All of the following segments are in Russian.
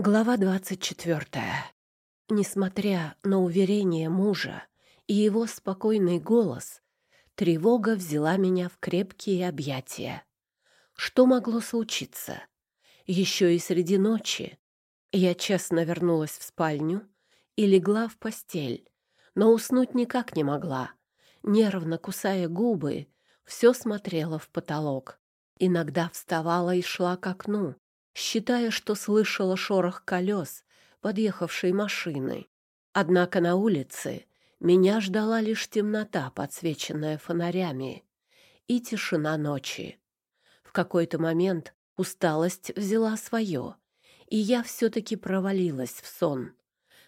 Глава двадцать четвертая. Несмотря на уверение мужа и его спокойный голос, тревога взяла меня в крепкие объятия. Что могло случиться? Еще и среди ночи. Я честно вернулась в спальню и легла в постель, но уснуть никак не могла. Нервно кусая губы, все смотрела в потолок. Иногда вставала и шла к окну, считая, что слышала шорох колес подъехавшей машины. Однако на улице меня ждала лишь темнота, подсвеченная фонарями, и тишина ночи. В какой-то момент усталость взяла свое, и я все-таки провалилась в сон.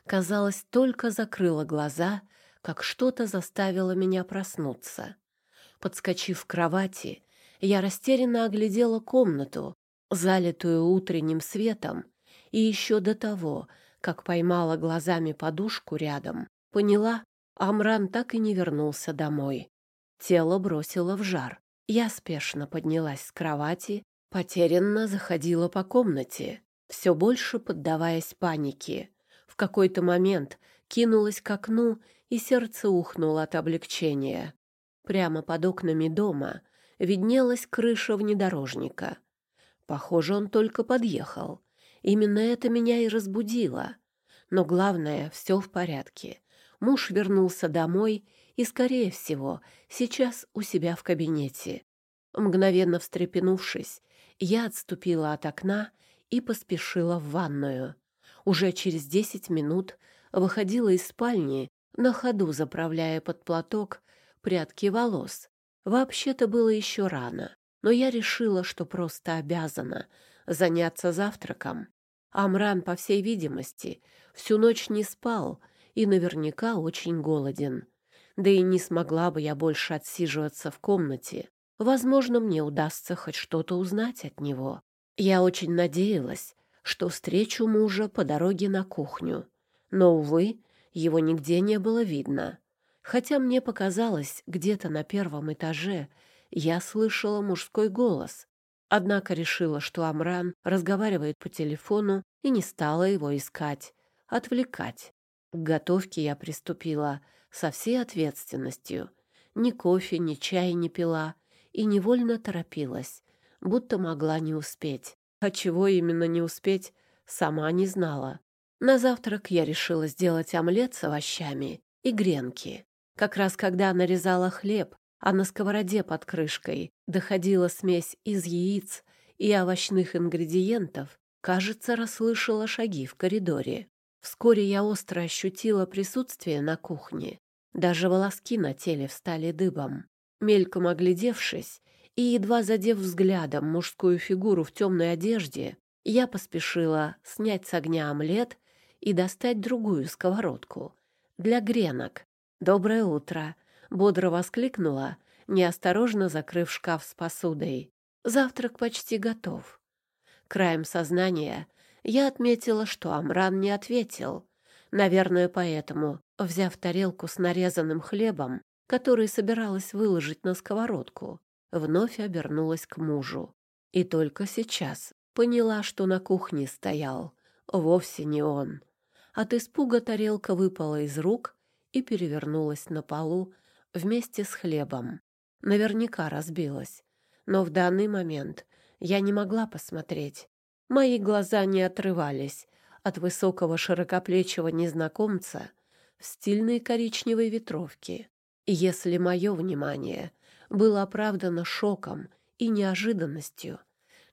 Казалось, только закрыла глаза, как что-то заставило меня проснуться. Подскочив к кровати, я растерянно оглядела комнату, залитую утренним светом, и еще до того, как поймала глазами подушку рядом, поняла, Амран так и не вернулся домой. Тело бросило в жар. Я спешно поднялась с кровати, потерянно заходила по комнате, все больше поддаваясь панике. В какой-то момент кинулась к окну, и сердце ухнуло от облегчения. Прямо под окнами дома виднелась крыша внедорожника — Похоже, он только подъехал. Именно это меня и разбудило. Но главное, все в порядке. Муж вернулся домой и, скорее всего, сейчас у себя в кабинете. Мгновенно встрепенувшись, я отступила от окна и поспешила в ванную. Уже через десять минут выходила из спальни, на ходу заправляя под платок прядки волос. Вообще-то было еще рано но я решила, что просто обязана заняться завтраком. Амран, по всей видимости, всю ночь не спал и наверняка очень голоден. Да и не смогла бы я больше отсиживаться в комнате. Возможно, мне удастся хоть что-то узнать от него. Я очень надеялась, что встречу мужа по дороге на кухню. Но, увы, его нигде не было видно. Хотя мне показалось, где-то на первом этаже я слышала мужской голос, однако решила, что Амран разговаривает по телефону и не стала его искать, отвлекать. К готовке я приступила со всей ответственностью. Ни кофе, ни чай не пила и невольно торопилась, будто могла не успеть. А чего именно не успеть, сама не знала. На завтрак я решила сделать омлет с овощами и гренки. Как раз когда нарезала хлеб, а на сковороде под крышкой доходила смесь из яиц и овощных ингредиентов, кажется, расслышала шаги в коридоре. Вскоре я остро ощутила присутствие на кухне. Даже волоски на теле встали дыбом. Мельком оглядевшись и едва задев взглядом мужскую фигуру в темной одежде, я поспешила снять с огня омлет и достать другую сковородку для гренок. «Доброе утро!» Бодро воскликнула, неосторожно закрыв шкаф с посудой. Завтрак почти готов. Краем сознания я отметила, что Амран не ответил. Наверное, поэтому, взяв тарелку с нарезанным хлебом, который собиралась выложить на сковородку, вновь обернулась к мужу. И только сейчас поняла, что на кухне стоял вовсе не он. От испуга тарелка выпала из рук и перевернулась на полу вместе с хлебом. Наверняка разбилась. Но в данный момент я не могла посмотреть. Мои глаза не отрывались от высокого широкоплечего незнакомца в стильной коричневой ветровке. И если мое внимание было оправдано шоком и неожиданностью,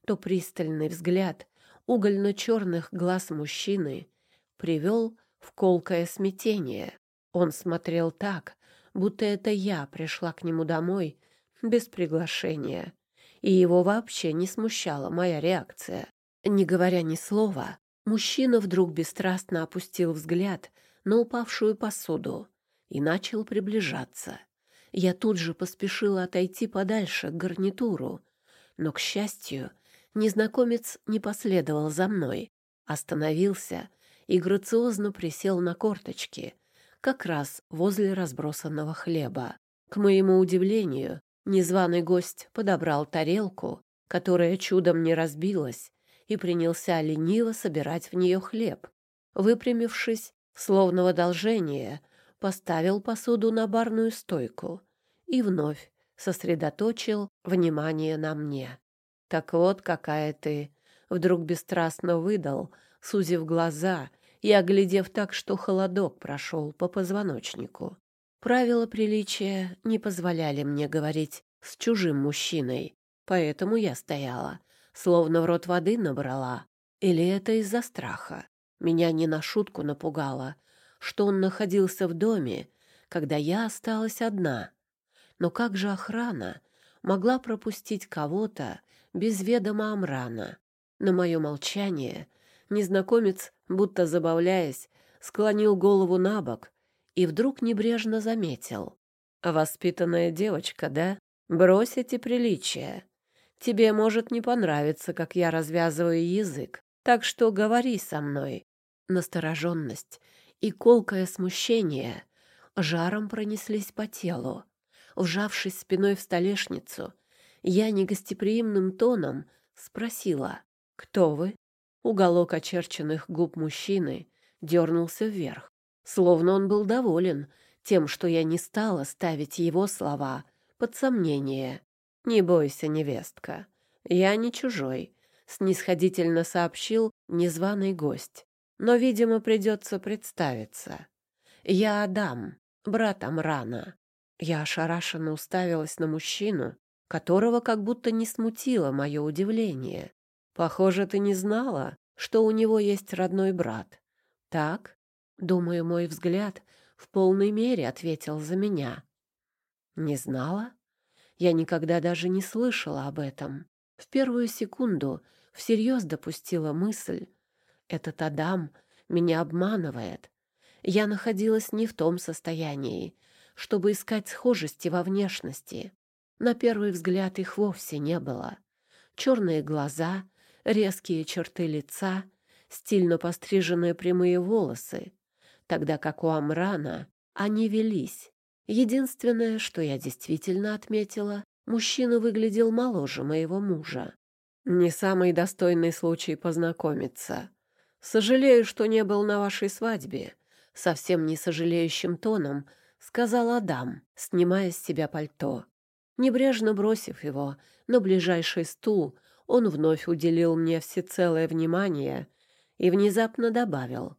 то пристальный взгляд угольно-черных глаз мужчины привел в колкое смятение. Он смотрел так, будто это я пришла к нему домой без приглашения. И его вообще не смущала моя реакция. Не говоря ни слова, мужчина вдруг бесстрастно опустил взгляд на упавшую посуду и начал приближаться. Я тут же поспешила отойти подальше к гарнитуру, но, к счастью, незнакомец не последовал за мной, остановился и грациозно присел на корточки — как раз возле разбросанного хлеба. К моему удивлению, незваный гость подобрал тарелку, которая чудом не разбилась, и принялся лениво собирать в нее хлеб. Выпрямившись, словно в одолжение, поставил посуду на барную стойку и вновь сосредоточил внимание на мне. «Так вот какая ты!» — вдруг бесстрастно выдал, сузив глаза и оглядев так, что холодок прошел по позвоночнику. Правила приличия не позволяли мне говорить с чужим мужчиной, поэтому я стояла, словно в рот воды набрала. Или это из-за страха? Меня не на шутку напугало, что он находился в доме, когда я осталась одна. Но как же охрана могла пропустить кого-то без ведома Амрана? На мое молчание незнакомец, будто забавляясь, склонил голову на бок и вдруг небрежно заметил. «Воспитанная девочка, да? Брось эти приличия. Тебе может не понравиться, как я развязываю язык, так что говори со мной». Настороженность и колкое смущение жаром пронеслись по телу. Вжавшись спиной в столешницу, я негостеприимным тоном спросила «Кто вы?» Уголок очерченных губ мужчины дернулся вверх, словно он был доволен тем, что я не стала ставить его слова под сомнение. «Не бойся, невестка, я не чужой», — снисходительно сообщил незваный гость. «Но, видимо, придется представиться. Я Адам, брат Амрана». Я ошарашенно уставилась на мужчину, которого как будто не смутило мое удивление. Похоже, ты не знала, что у него есть родной брат. Так? Думаю, мой взгляд в полной мере ответил за меня. Не знала? Я никогда даже не слышала об этом. В первую секунду всерьез допустила мысль. Этот Адам меня обманывает. Я находилась не в том состоянии, чтобы искать схожести во внешности. На первый взгляд их вовсе не было. Черные глаза — резкие черты лица, стильно постриженные прямые волосы, тогда как у Амрана они велись. Единственное, что я действительно отметила, мужчина выглядел моложе моего мужа. Не самый достойный случай познакомиться. Сожалею, что не был на вашей свадьбе. Совсем не сожалеющим тоном сказал Адам, снимая с себя пальто. Небрежно бросив его на ближайший стул, он вновь уделил мне всецелое внимание и внезапно добавил.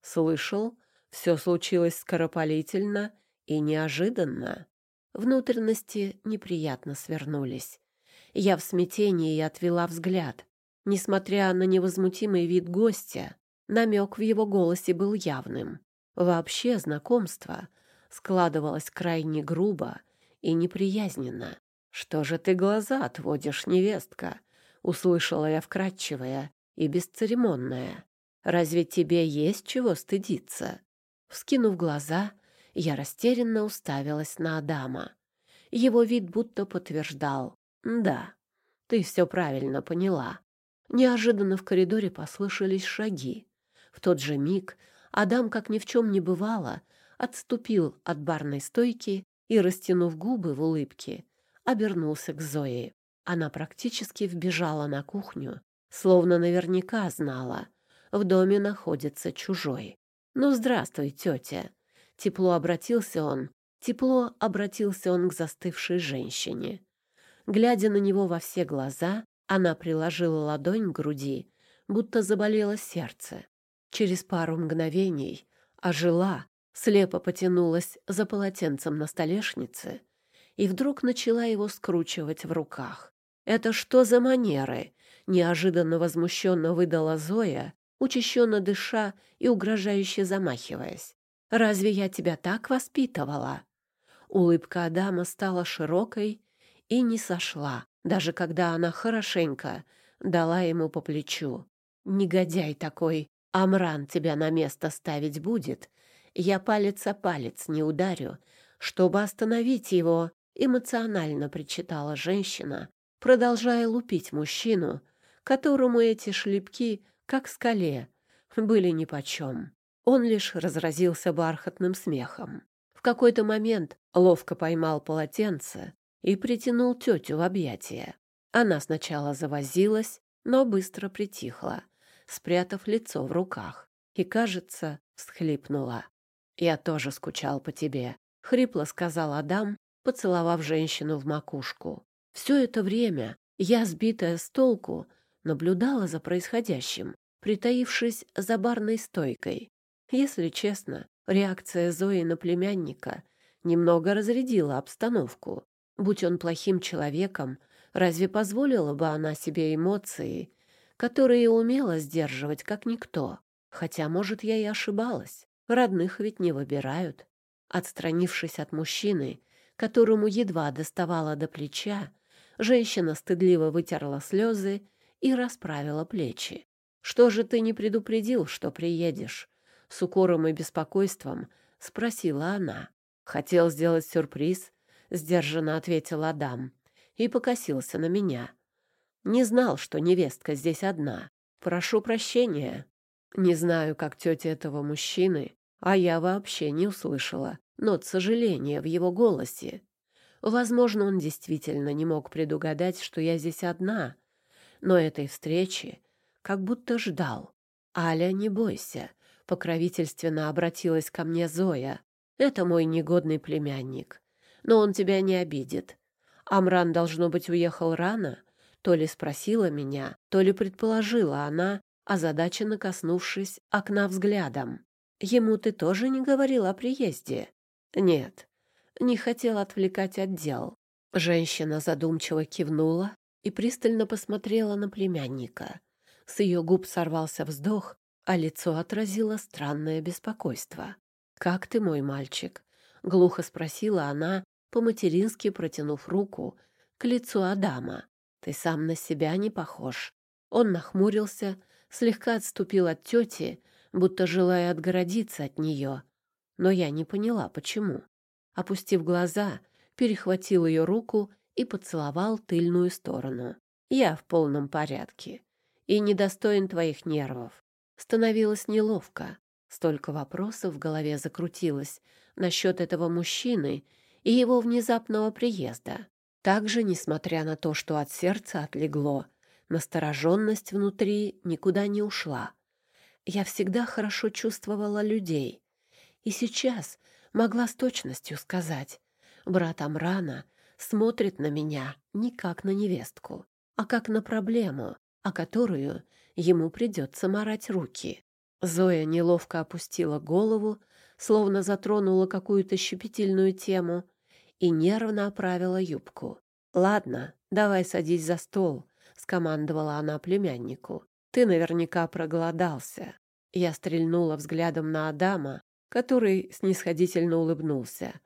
«Слышал, все случилось скоропалительно и неожиданно». Внутренности неприятно свернулись. Я в смятении отвела взгляд. Несмотря на невозмутимый вид гостя, намек в его голосе был явным. Вообще знакомство складывалось крайне грубо и неприязненно. «Что же ты глаза отводишь, невестка?» Услышала я вкрадчивое и бесцеремонное. «Разве тебе есть чего стыдиться?» Вскинув глаза, я растерянно уставилась на Адама. Его вид будто подтверждал. «Да, ты все правильно поняла». Неожиданно в коридоре послышались шаги. В тот же миг Адам, как ни в чем не бывало, отступил от барной стойки и, растянув губы в улыбке, обернулся к Зое. Она практически вбежала на кухню, словно наверняка знала. В доме находится чужой. «Ну, здравствуй, тетя!» Тепло обратился он, тепло обратился он к застывшей женщине. Глядя на него во все глаза, она приложила ладонь к груди, будто заболело сердце. Через пару мгновений ожила, слепо потянулась за полотенцем на столешнице и вдруг начала его скручивать в руках. «Это что за манеры?» — неожиданно возмущенно выдала Зоя, учащенно дыша и угрожающе замахиваясь. «Разве я тебя так воспитывала?» Улыбка Адама стала широкой и не сошла, даже когда она хорошенько дала ему по плечу. «Негодяй такой! Амран тебя на место ставить будет. Я палец о палец не ударю, чтобы остановить его», — эмоционально причитала женщина, продолжая лупить мужчину, которому эти шлепки, как скале, были нипочем. Он лишь разразился бархатным смехом. В какой-то момент ловко поймал полотенце и притянул тетю в объятия. Она сначала завозилась, но быстро притихла, спрятав лицо в руках, и, кажется, всхлипнула. «Я тоже скучал по тебе», — хрипло сказал Адам, поцеловав женщину в макушку. Все это время я, сбитая с толку, наблюдала за происходящим, притаившись за барной стойкой. Если честно, реакция Зои на племянника немного разрядила обстановку. Будь он плохим человеком, разве позволила бы она себе эмоции, которые умела сдерживать как никто? Хотя, может, я и ошибалась. Родных ведь не выбирают. Отстранившись от мужчины, которому едва доставала до плеча, женщина стыдливо вытерла слезы и расправила плечи. «Что же ты не предупредил, что приедешь?» С укором и беспокойством спросила она. «Хотел сделать сюрприз», — сдержанно ответил Адам и покосился на меня. «Не знал, что невестка здесь одна. Прошу прощения. Не знаю, как тетя этого мужчины, а я вообще не услышала нот сожаления в его голосе. Возможно, он действительно не мог предугадать, что я здесь одна, но этой встречи как будто ждал. «Аля, не бойся», — покровительственно обратилась ко мне Зоя. «Это мой негодный племянник, но он тебя не обидит. Амран, должно быть, уехал рано?» То ли спросила меня, то ли предположила она, озадаченно коснувшись окна взглядом. «Ему ты тоже не говорил о приезде?» «Нет, не хотел отвлекать от дел». Женщина задумчиво кивнула и пристально посмотрела на племянника. С ее губ сорвался вздох, а лицо отразило странное беспокойство. «Как ты, мой мальчик?» — глухо спросила она, по-матерински протянув руку к лицу Адама. «Ты сам на себя не похож». Он нахмурился, слегка отступил от тети, будто желая отгородиться от нее. Но я не поняла, почему. Опустив глаза, перехватил ее руку и поцеловал тыльную сторону. «Я в полном порядке и недостоин твоих нервов». Становилось неловко. Столько вопросов в голове закрутилось насчет этого мужчины и его внезапного приезда. Также, несмотря на то, что от сердца отлегло, настороженность внутри никуда не ушла. Я всегда хорошо чувствовала людей. И сейчас могла с точностью сказать, брат Амрана смотрит на меня не как на невестку, а как на проблему, о которую ему придется марать руки. Зоя неловко опустила голову, словно затронула какую-то щепетильную тему, и нервно оправила юбку. «Ладно, давай садись за стол», — скомандовала она племяннику. «Ты наверняка проголодался». Я стрельнула взглядом на Адама, который снисходительно улыбнулся,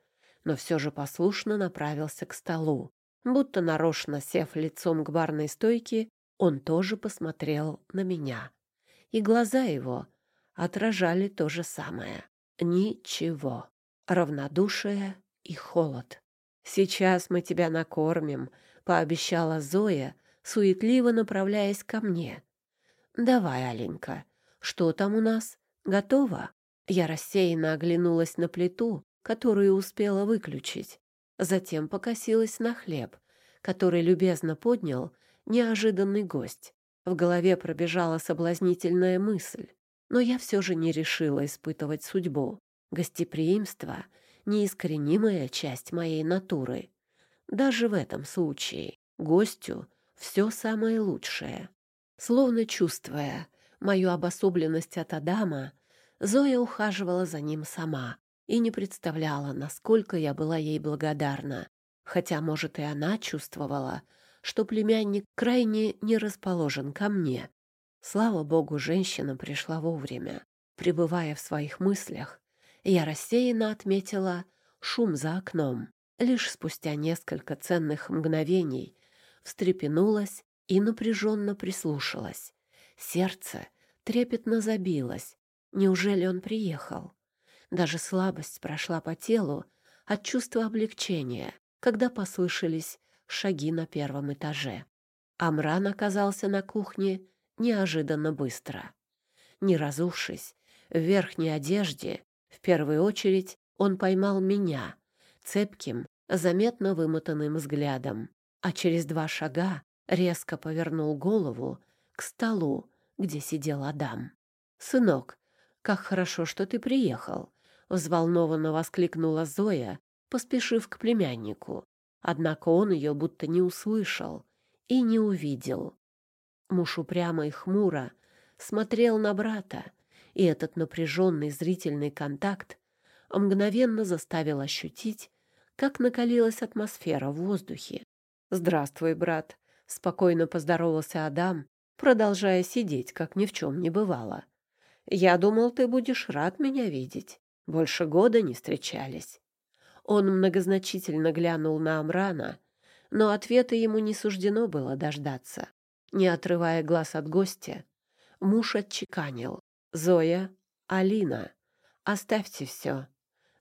но все же послушно направился к столу. Будто нарочно сев лицом к барной стойке, он тоже посмотрел на меня. И глаза его отражали то же самое. Ничего. Равнодушие и холод. «Сейчас мы тебя накормим», — пообещала Зоя, суетливо направляясь ко мне. «Давай, Аленька, что там у нас? Готово?» Я рассеянно оглянулась на плиту, которую успела выключить. Затем покосилась на хлеб, который любезно поднял неожиданный гость. В голове пробежала соблазнительная мысль, но я все же не решила испытывать судьбу. Гостеприимство — неискоренимая часть моей натуры. Даже в этом случае гостю все самое лучшее. Словно чувствуя мою обособленность от Адама, Зоя ухаживала за ним сама и не представляла, насколько я была ей благодарна. Хотя, может, и она чувствовала, что племянник крайне не расположен ко мне. Слава богу, женщина пришла вовремя. Пребывая в своих мыслях, я рассеянно отметила шум за окном. Лишь спустя несколько ценных мгновений встрепенулась и напряженно прислушалась. Сердце трепетно забилось, Неужели он приехал? Даже слабость прошла по телу от чувства облегчения, когда послышались шаги на первом этаже. Амран оказался на кухне неожиданно быстро. Не разувшись, в верхней одежде, в первую очередь он поймал меня, цепким, заметно вымотанным взглядом, а через два шага резко повернул голову к столу, где сидел Адам. «Сынок, как хорошо, что ты приехал!» — взволнованно воскликнула Зоя, поспешив к племяннику. Однако он ее будто не услышал и не увидел. Муж упрямо и хмуро смотрел на брата, и этот напряженный зрительный контакт мгновенно заставил ощутить, как накалилась атмосфера в воздухе. «Здравствуй, брат», — спокойно поздоровался Адам, продолжая сидеть, как ни в чем не бывало. «Я думал, ты будешь рад меня видеть. Больше года не встречались». Он многозначительно глянул на Амрана, но ответа ему не суждено было дождаться. Не отрывая глаз от гостя, муж отчеканил. «Зоя, Алина, оставьте все.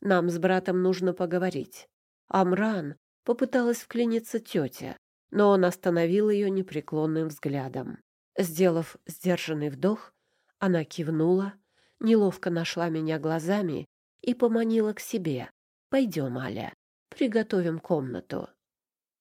Нам с братом нужно поговорить». Амран попыталась вклиниться тетя, но он остановил ее непреклонным взглядом. Сделав сдержанный вдох, она кивнула, неловко нашла меня глазами и поманила к себе. «Пойдем, Аля, приготовим комнату».